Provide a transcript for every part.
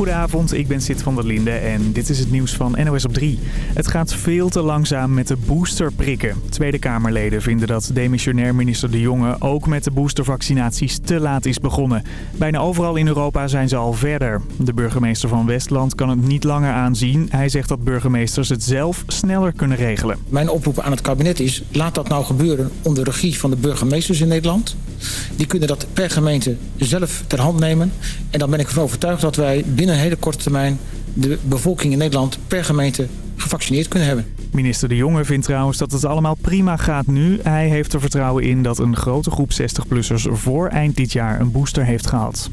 Goedenavond, ik ben Sid van der Linde en dit is het nieuws van NOS op 3. Het gaat veel te langzaam met de boosterprikken. Tweede Kamerleden vinden dat demissionair minister De Jonge ook met de boostervaccinaties te laat is begonnen. Bijna overal in Europa zijn ze al verder. De burgemeester van Westland kan het niet langer aanzien. Hij zegt dat burgemeesters het zelf sneller kunnen regelen. Mijn oproep aan het kabinet is, laat dat nou gebeuren onder regie van de burgemeesters in Nederland. Die kunnen dat per gemeente zelf ter hand nemen. En dan ben ik ervan overtuigd dat wij binnen een hele korte termijn... de bevolking in Nederland per gemeente gevaccineerd kunnen hebben. Minister De Jonge vindt trouwens dat het allemaal prima gaat nu. Hij heeft er vertrouwen in dat een grote groep 60-plussers voor eind dit jaar een booster heeft gehad.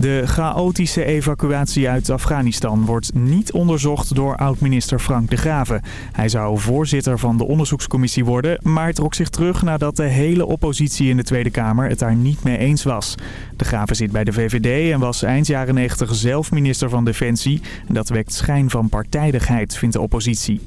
De chaotische evacuatie uit Afghanistan wordt niet onderzocht door oud-minister Frank de Graven. Hij zou voorzitter van de onderzoekscommissie worden, maar trok zich terug nadat de hele oppositie in de Tweede Kamer het daar niet mee eens was. De Graven zit bij de VVD en was eind jaren 90 zelf minister van Defensie. Dat wekt schijn van partijdigheid, vindt de oppositie.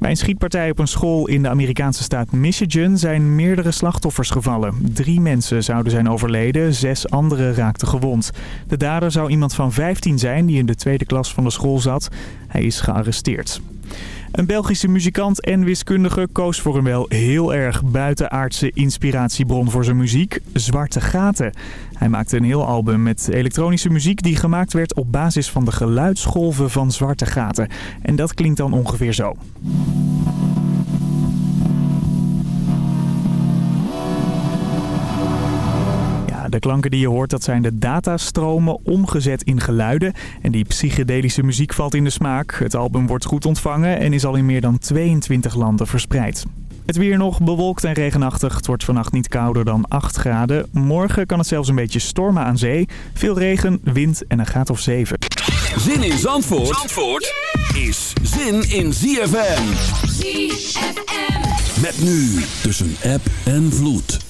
Bij een schietpartij op een school in de Amerikaanse staat Michigan zijn meerdere slachtoffers gevallen. Drie mensen zouden zijn overleden, zes anderen raakten gewond. De dader zou iemand van 15 zijn die in de tweede klas van de school zat. Hij is gearresteerd. Een Belgische muzikant en wiskundige koos voor een wel heel erg buitenaardse inspiratiebron voor zijn muziek, Zwarte Gaten. Hij maakte een heel album met elektronische muziek die gemaakt werd op basis van de geluidsgolven van zwarte gaten. En dat klinkt dan ongeveer zo. De klanken die je hoort, dat zijn de datastromen omgezet in geluiden. En die psychedelische muziek valt in de smaak. Het album wordt goed ontvangen en is al in meer dan 22 landen verspreid. Het weer nog bewolkt en regenachtig. Het wordt vannacht niet kouder dan 8 graden. Morgen kan het zelfs een beetje stormen aan zee. Veel regen, wind en een graad of 7. Zin in Zandvoort, Zandvoort is zin in ZFM. ZFM. Met nu tussen app en vloed.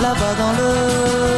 là-bas dans le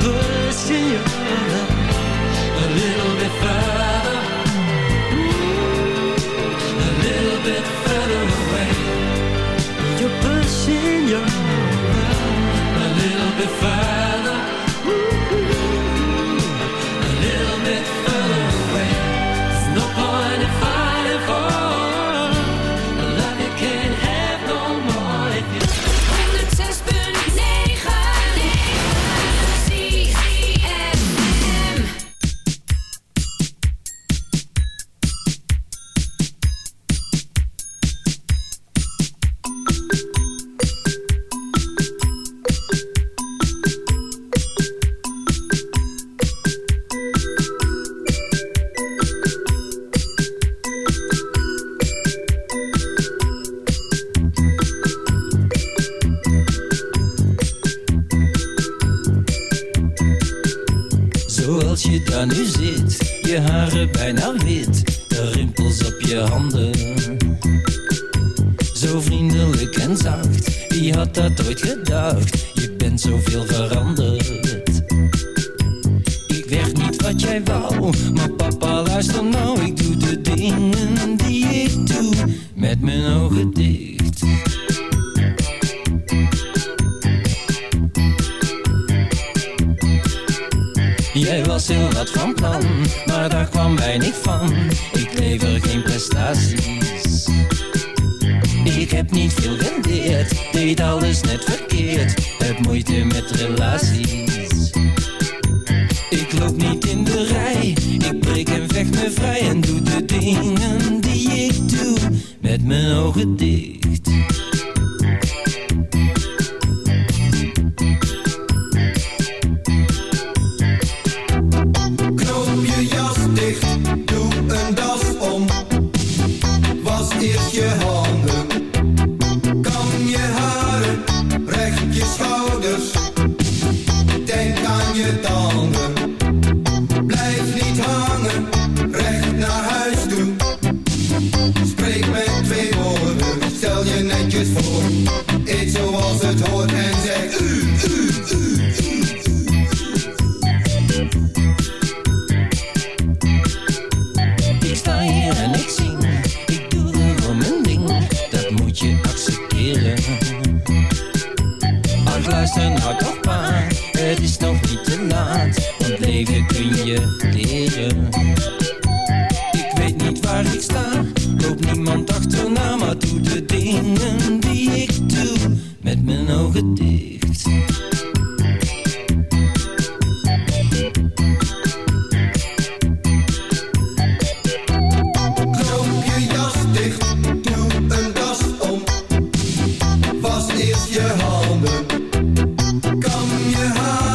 pushing your love a little bit further, Ooh, a little bit further away. You're pushing your love a little bit further. met mijn ogen dicht. Jij was heel wat van plan, maar daar kwam weinig van. Ik lever geen prestaties. Ik heb niet veel rendeerd, deed alles net verkeerd. your heart.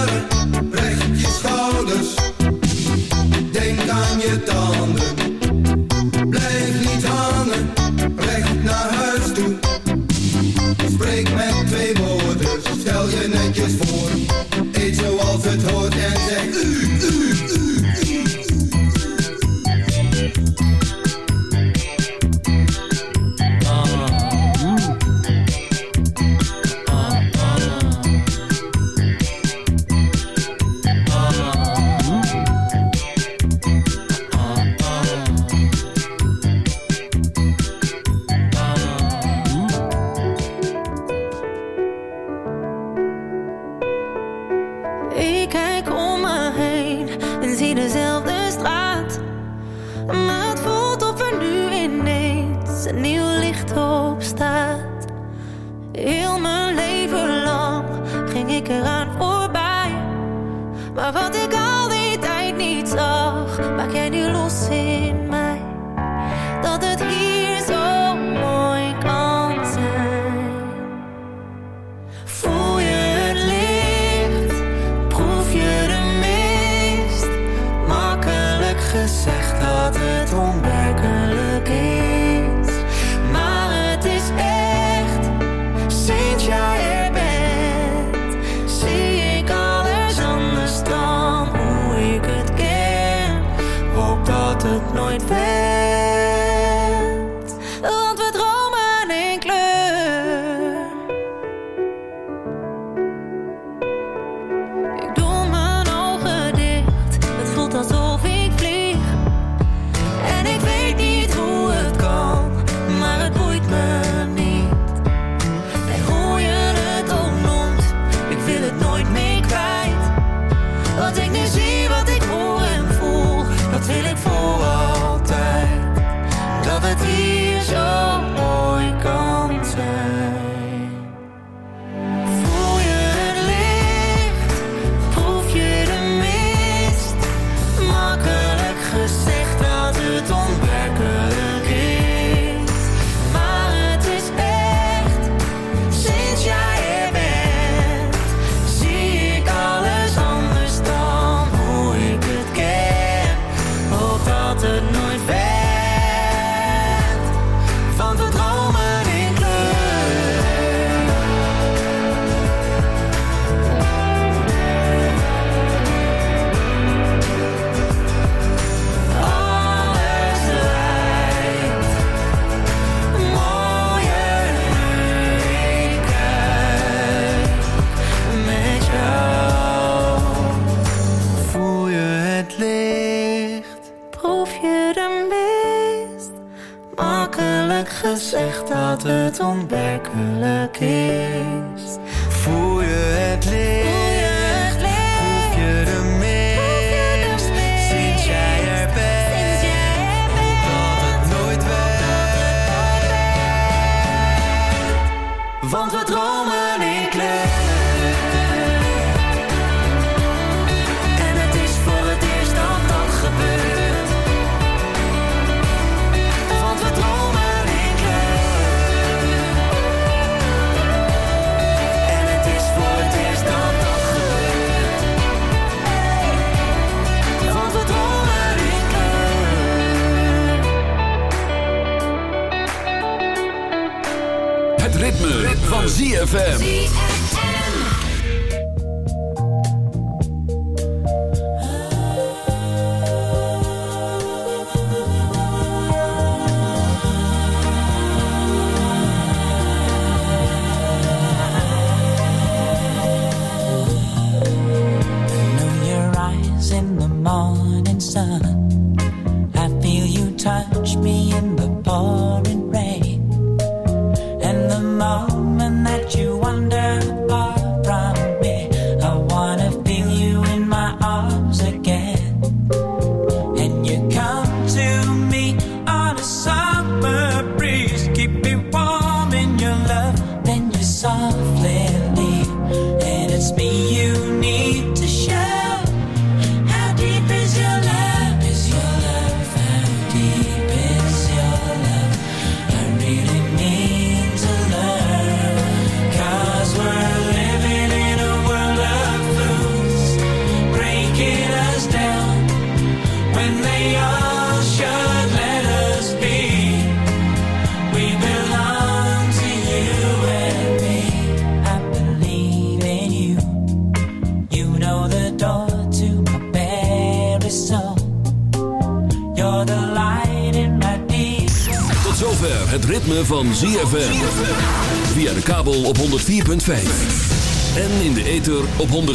ritme, van ZFM.